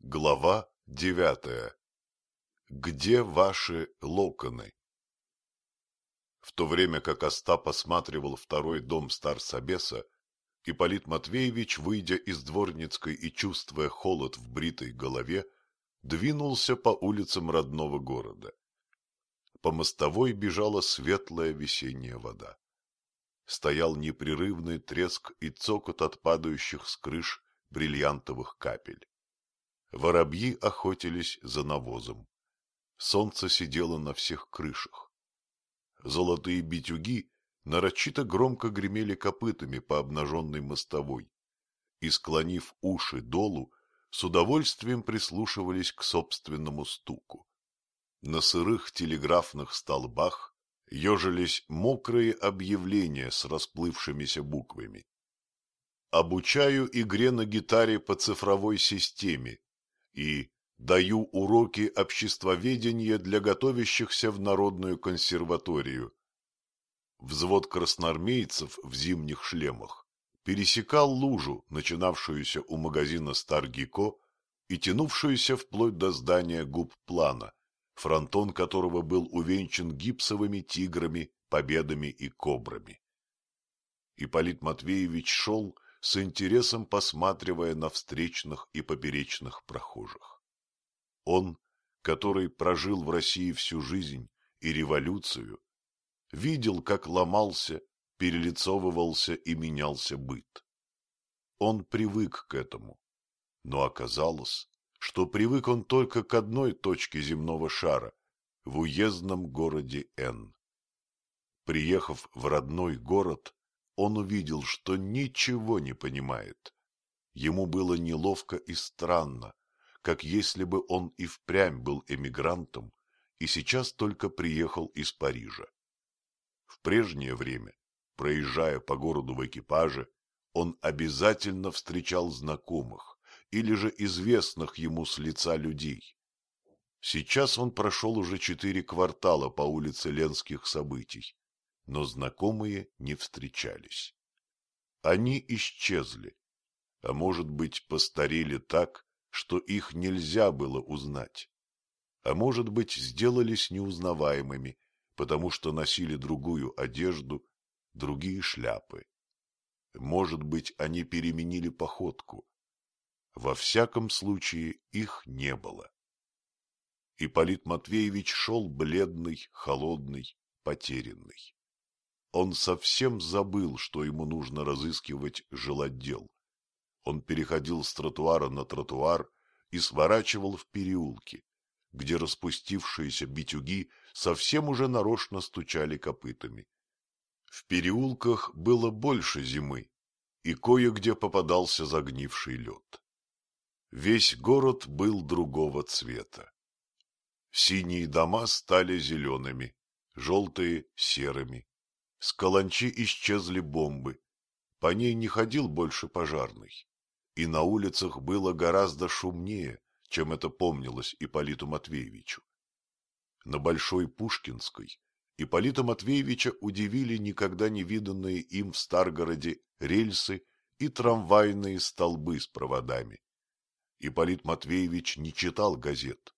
Глава девятая. Где ваши локоны? В то время как Остап осматривал второй дом старсобеса, Ипполит Матвеевич, выйдя из дворницкой и чувствуя холод в бритой голове, двинулся по улицам родного города. По мостовой бежала светлая весенняя вода. Стоял непрерывный треск и цокот от падающих с крыш бриллиантовых капель. Воробьи охотились за навозом. Солнце сидело на всех крышах. Золотые битюги нарочито громко гремели копытами по обнаженной мостовой и, склонив уши долу, с удовольствием прислушивались к собственному стуку. На сырых телеграфных столбах ежились мокрые объявления с расплывшимися буквами. Обучаю игре на гитаре по цифровой системе и даю уроки обществоведения для готовящихся в Народную консерваторию. Взвод красноармейцев в зимних шлемах пересекал лужу, начинавшуюся у магазина Старгико и тянувшуюся вплоть до здания губ плана, фронтон которого был увенчан гипсовыми тиграми, победами и кобрами. Ипполит Матвеевич шел, с интересом посматривая на встречных и поперечных прохожих. Он, который прожил в России всю жизнь и революцию, видел, как ломался, перелицовывался и менялся быт. Он привык к этому, но оказалось, что привык он только к одной точке земного шара, в уездном городе Н. Приехав в родной город, он увидел, что ничего не понимает. Ему было неловко и странно, как если бы он и впрямь был эмигрантом и сейчас только приехал из Парижа. В прежнее время, проезжая по городу в экипаже, он обязательно встречал знакомых или же известных ему с лица людей. Сейчас он прошел уже четыре квартала по улице Ленских событий но знакомые не встречались. Они исчезли, а может быть, постарели так, что их нельзя было узнать, а может быть, сделались неузнаваемыми, потому что носили другую одежду, другие шляпы. Может быть, они переменили походку. Во всяком случае, их не было. Ипполит Матвеевич шел бледный, холодный, потерянный. Он совсем забыл, что ему нужно разыскивать жилотдел. Он переходил с тротуара на тротуар и сворачивал в переулки, где распустившиеся битюги совсем уже нарочно стучали копытами. В переулках было больше зимы, и кое-где попадался загнивший лед. Весь город был другого цвета. Синие дома стали зелеными, желтые — серыми, с каланчи исчезли бомбы. По ней не ходил больше пожарный. И на улицах было гораздо шумнее, чем это помнилось Ипполиту Матвеевичу. На Большой Пушкинской Ипполита Матвеевича удивили никогда не виданные им в Старгороде рельсы и трамвайные столбы с проводами. Ипполит Матвеевич не читал газет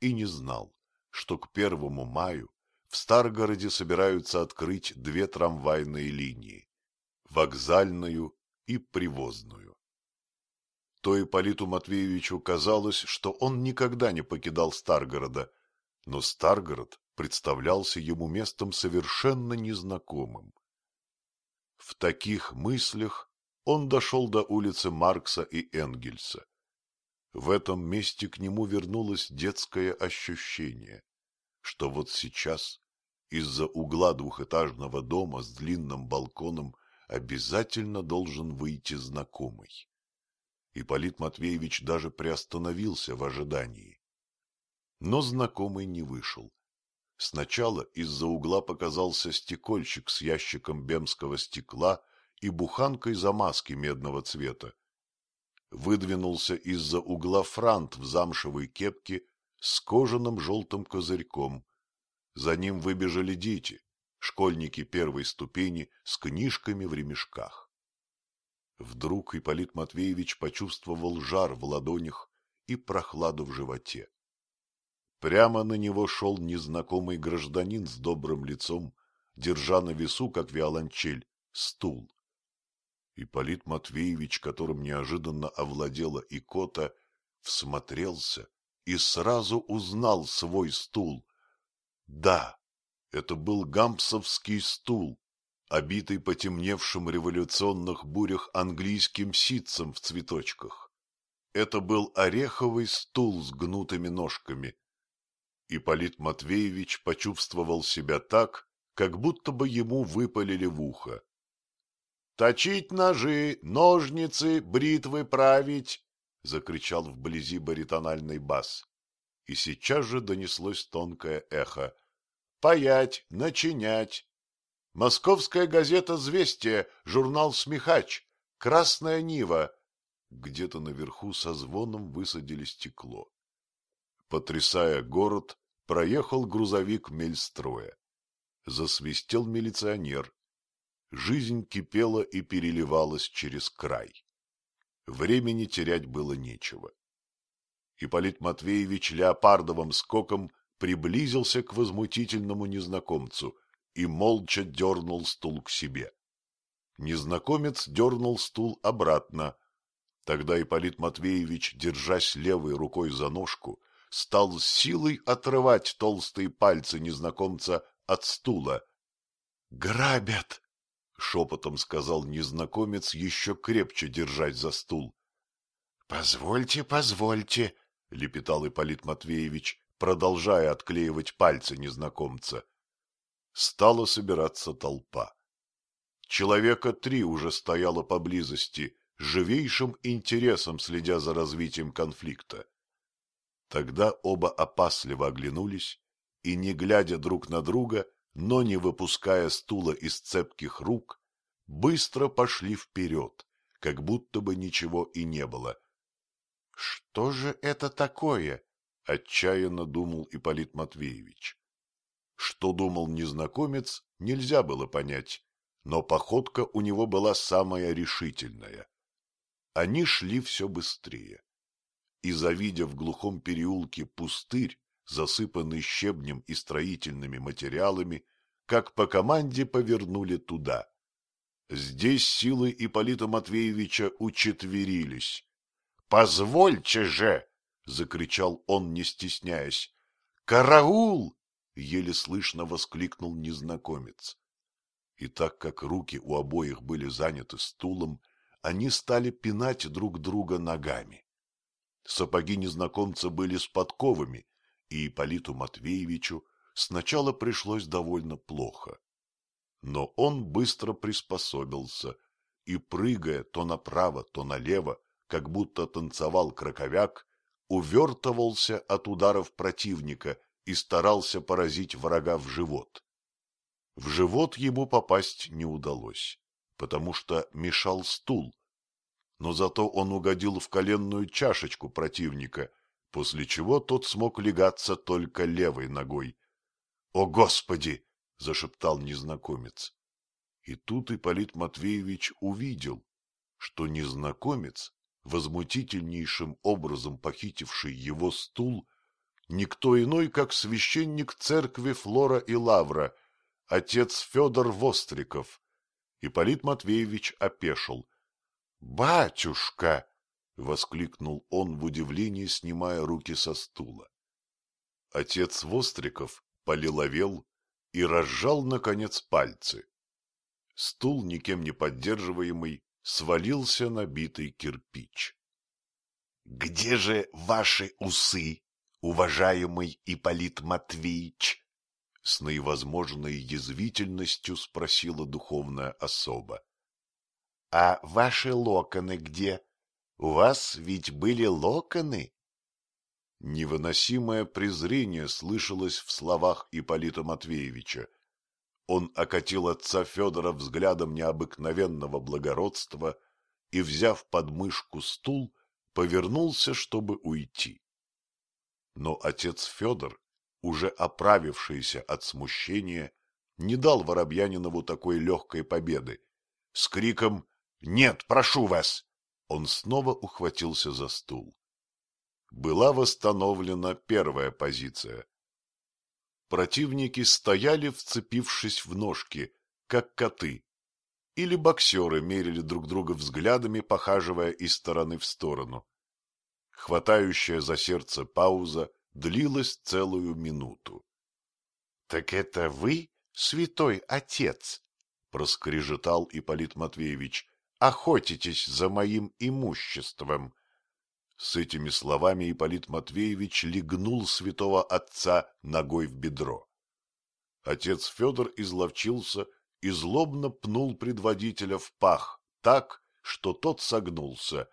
и не знал, что к первому маю в Старгороде собираются открыть две трамвайные линии – вокзальную и привозную. То Ипполиту Матвеевичу казалось, что он никогда не покидал Старгорода, но Старгород представлялся ему местом совершенно незнакомым. В таких мыслях он дошел до улицы Маркса и Энгельса. В этом месте к нему вернулось детское ощущение что вот сейчас из-за угла двухэтажного дома с длинным балконом обязательно должен выйти знакомый. Ипполит Матвеевич даже приостановился в ожидании. Но знакомый не вышел. Сначала из-за угла показался стекольщик с ящиком бемского стекла и буханкой замазки медного цвета. Выдвинулся из-за угла франт в замшевой кепке с кожаным желтым козырьком. За ним выбежали дети, школьники первой ступени с книжками в ремешках. Вдруг Ипполит Матвеевич почувствовал жар в ладонях и прохладу в животе. Прямо на него шел незнакомый гражданин с добрым лицом, держа на весу, как виолончель, стул. Ипполит Матвеевич, которым неожиданно овладела икота, всмотрелся и сразу узнал свой стул. Да, это был гампсовский стул, обитый потемневшим революционных бурях английским ситцем в цветочках. Это был ореховый стул с гнутыми ножками. Ипполит Матвеевич почувствовал себя так, как будто бы ему выпалили в ухо. «Точить ножи, ножницы, бритвы править!» — закричал вблизи баритональный бас. И сейчас же донеслось тонкое эхо. «Паять, начинять!» Московская газета «Звестия», журнал «Смехач», «Красная Нива». Где-то наверху со звоном высадили стекло. Потрясая город, проехал грузовик мельстроя. Засвистел милиционер. Жизнь кипела и переливалась через край. Времени терять было нечего. Ипполит Матвеевич леопардовым скоком приблизился к возмутительному незнакомцу — и молча дернул стул к себе. Незнакомец дернул стул обратно. Тогда Ипполит Матвеевич, держась левой рукой за ножку, стал с силой отрывать толстые пальцы незнакомца от стула. — Грабят! — шепотом сказал незнакомец, еще крепче держась за стул. — Позвольте, позвольте, — лепетал Ипполит Матвеевич, продолжая отклеивать пальцы незнакомца стала собираться толпа. Человека три уже стояло поблизости, живейшим интересом следя за развитием конфликта. Тогда оба опасливо оглянулись и, не глядя друг на друга, но не выпуская стула из цепких рук, быстро пошли вперед, как будто бы ничего и не было. — Что же это такое? — отчаянно думал Ипполит Матвеевич. Что думал незнакомец, нельзя было понять, но походка у него была самая решительная. Они шли все быстрее. И, завидя в глухом переулке пустырь, засыпанный щебнем и строительными материалами, как по команде повернули туда. Здесь силы Ипполита Матвеевича учетверились. — Позвольте же! — закричал он, не стесняясь. — Караул! еле слышно воскликнул незнакомец. И так как руки у обоих были заняты стулом, они стали пинать друг друга ногами. Сапоги незнакомца были с подковами, и Ипполиту Матвеевичу сначала пришлось довольно плохо. Но он быстро приспособился и, прыгая то направо, то налево, как будто танцевал краковяк, увертывался от ударов противника и старался поразить врага в живот. В живот ему попасть не удалось, потому что мешал стул, но зато он угодил в коленную чашечку противника, после чего тот смог легаться только левой ногой. — О, Господи! — зашептал незнакомец. И тут Ипполит Матвеевич увидел, что незнакомец, возмутительнейшим образом похитивший его стул, никто иной, как священник церкви Флора и Лавра, отец Федор Востриков. Ипполит Матвеевич опешил. — Батюшка! — воскликнул он в удивлении, снимая руки со стула. Отец Востриков полиловел и разжал, наконец, пальцы. Стул, никем не поддерживаемый, свалился на битый кирпич. — Где же ваши усы? уважаемый Ипполит Матвеевич? — с наивозможной язвительностью спросила духовная особа. — А ваши локоны где? У вас ведь были локоны? Невыносимое презрение слышалось в словах Ипполита Матвеевича. Он окатил отца Федора взглядом необыкновенного благородства и, взяв под мышку стул, повернулся, чтобы уйти. Но отец Федор, уже оправившийся от смущения, не дал Воробьянинову такой легкой победы. С криком «Нет, прошу вас!» Он снова ухватился за стул. была восстановлена первая позиция. Противники стояли, вцепившись в ножки, как коты, или боксеры мерили друг друга взглядами, похаживая из стороны в сторону. Хватающая за сердце пауза длилась целую минуту. — Так это вы, святой отец? — проскрежетал Ипполит Матвеевич. — Охотитесь за моим имуществом. С этими словами Ипполит Матвеевич легнул святого отца ногой в бедро. Отец Федор изловчился и злобно пнул предводителя в пах так, что тот согнулся.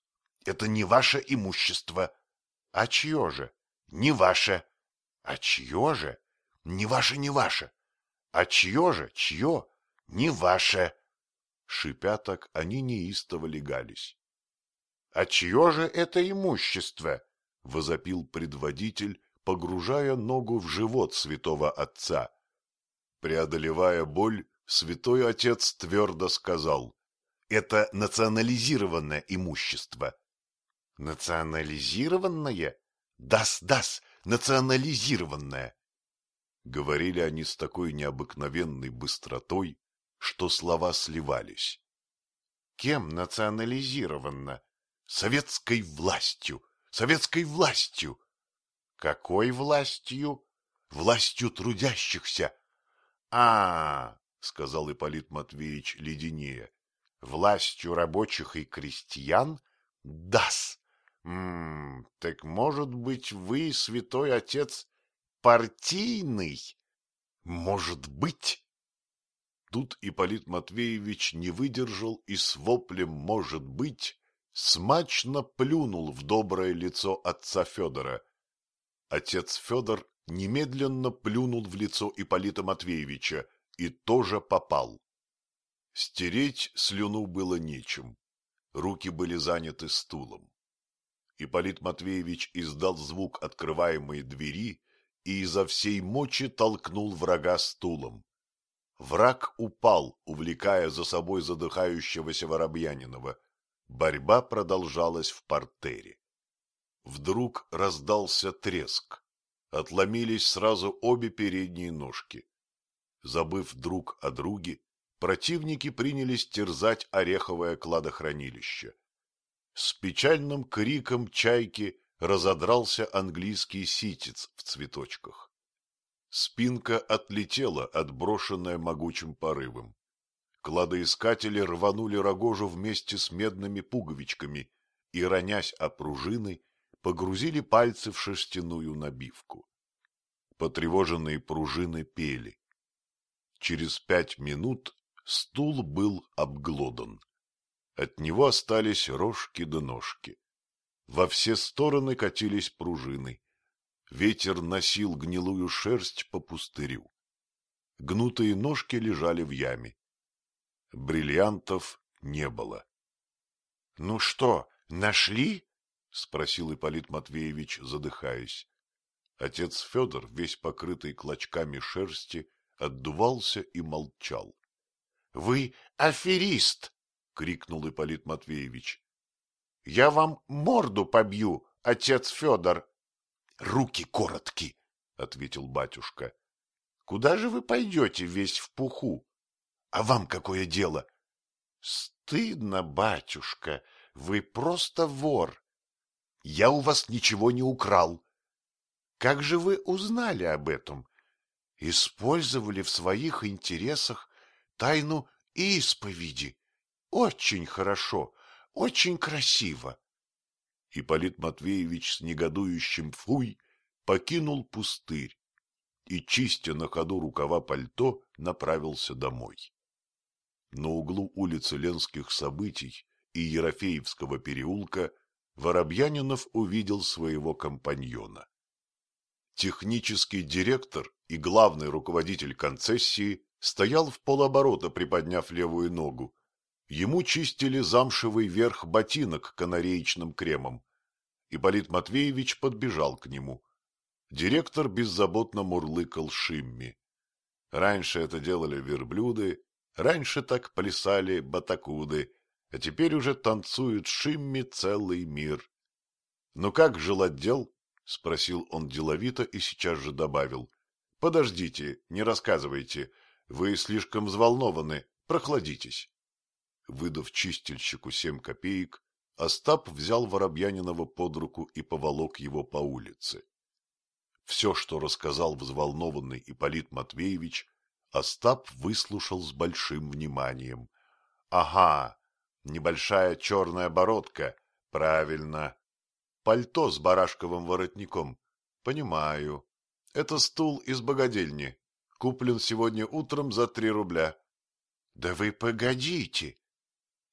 — Это не ваше имущество. — А чье же? — Не ваше. — А чье же? — Не ваше, не ваше. — А чье же, чье? — Не ваше. Шипя так, они неистово легались. — А чье же это имущество? — возопил предводитель, погружая ногу в живот святого отца. Преодолевая боль, святой отец твердо сказал, это национализированное имущество. Национализированное? Дас-дас, национализированное. Говорили они с такой необыкновенной быстротой, что слова сливались. Кем национализировано? Советской властью, советской властью. Какой властью? Властью трудящихся. А, -а, -а — сказал Ипполит Матвеевич леденее. — Властью рабочих и крестьян? Дас! М -м, так, может быть, вы, святой отец, партийный? Может быть? Тут Ипполит Матвеевич не выдержал и с воплем «может быть» смачно плюнул в доброе лицо отца Федора. Отец Федор немедленно плюнул в лицо Ипполита Матвеевича, и тоже попал. Стереть слюну было нечем, руки были заняты стулом. Ипполит Матвеевич издал звук открываемой двери и изо всей мочи толкнул врага стулом. Враг упал, увлекая за собой задыхающегося Воробьянинова. Борьба продолжалась в портере. Вдруг раздался треск. Отломились сразу обе передние ножки. Забыв друг о друге, противники принялись терзать ореховое кладохранилище. С печальным криком чайки разодрался английский ситец в цветочках. Спинка отлетела, отброшенная могучим порывом. Кладоискатели рванули рогожу вместе с медными пуговичками и, ронясь о пружины, погрузили пальцы в шерстяную набивку. Потревоженные пружины пели. Через пять минут стул был обглодан. От него остались рожки да ножки. Во все стороны катились пружины. Ветер носил гнилую шерсть по пустырю. Гнутые ножки лежали в яме. Бриллиантов не было. — Ну что, нашли? — спросил Ипполит Матвеевич, задыхаясь. Отец Федор, весь покрытый клочками шерсти, отдувался и молчал. — Вы аферист! — крикнул Ипполит Матвеевич. — Я вам морду побью, отец Федор. — Руки коротки, — ответил батюшка. — Куда же вы пойдете весь в пуху? А вам какое дело? — Стыдно, батюшка, вы просто вор. Я у вас ничего не украл. Как же вы узнали об этом? использовали в своих интересах тайну исповеди. Очень хорошо, очень красиво. Ипполит Матвеевич с негодующим «фуй» покинул пустырь и, чистя на ходу рукава пальто, направился домой. На углу улицы Ленских событий и Ерофеевского переулка Воробьянинов увидел своего компаньона. Технический директор и главный руководитель концессии стоял в полоборота, приподняв левую ногу. Ему чистили замшевый верх ботинок канареечным кремом. Ипполит Матвеевич подбежал к нему. Директор беззаботно мурлыкал Шимми. Раньше это делали верблюды, раньше так плясали батакуды, а теперь уже танцуют Шимми целый мир. — Ну как жил отдел? — спросил он деловито и сейчас же добавил. — Подождите, не рассказывайте. Вы слишком взволнованы. Прохладитесь. Выдав чистильщику семь копеек, Остап взял Воробьянинова под руку и поволок его по улице. Все, что рассказал взволнованный Ипполит Матвеевич, Остап выслушал с большим вниманием. — Ага, небольшая черная бородка. Правильно. Пальто с барашковым воротником. Понимаю. Это стул из богадельни. Куплен сегодня утром за три рубля. — Да вы погодите!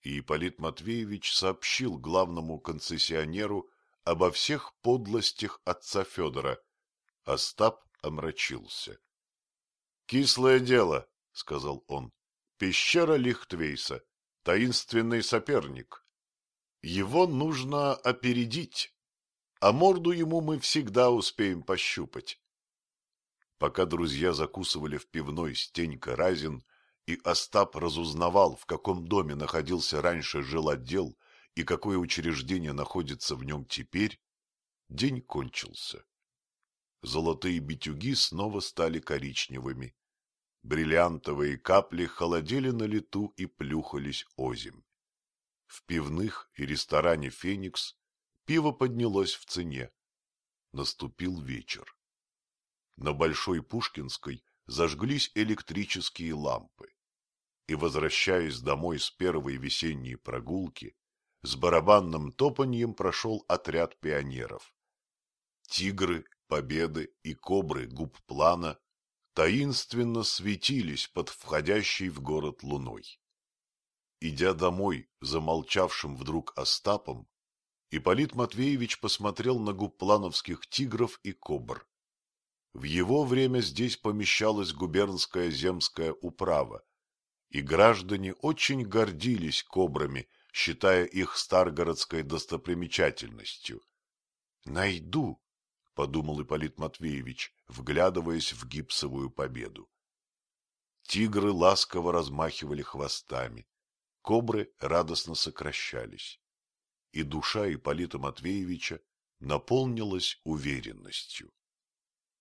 И Ипполит Матвеевич сообщил главному концессионеру обо всех подлостях отца Федора. Остап омрачился. — Кислое дело, — сказал он. — Пещера Лихтвейса. Таинственный соперник. Его нужно опередить, а морду ему мы всегда успеем пощупать. Пока друзья закусывали в пивной Стенька Разин, и Остап разузнавал, в каком доме находился раньше жилотдел и какое учреждение находится в нем теперь, день кончился. Золотые битюги снова стали коричневыми. Бриллиантовые капли холодели на лету и плюхались озимь. В пивных и ресторане «Феникс» пиво поднялось в цене. Наступил вечер. На Большой Пушкинской зажглись электрические лампы. И, возвращаясь домой с первой весенней прогулки, с барабанным топаньем прошел отряд пионеров. Тигры, победы и кобры губ плана таинственно светились под входящей в город луной. Идя домой, замолчавшим вдруг Остапом, Ипполит Матвеевич посмотрел на губплановских тигров и кобр. В его время здесь помещалась губернская земская управа, и граждане очень гордились кобрами, считая их старгородской достопримечательностью. «Найду», — подумал Ипполит Матвеевич, вглядываясь в гипсовую победу. Тигры ласково размахивали хвостами, кобры радостно сокращались, и душа Ипполита Матвеевича наполнилась уверенностью.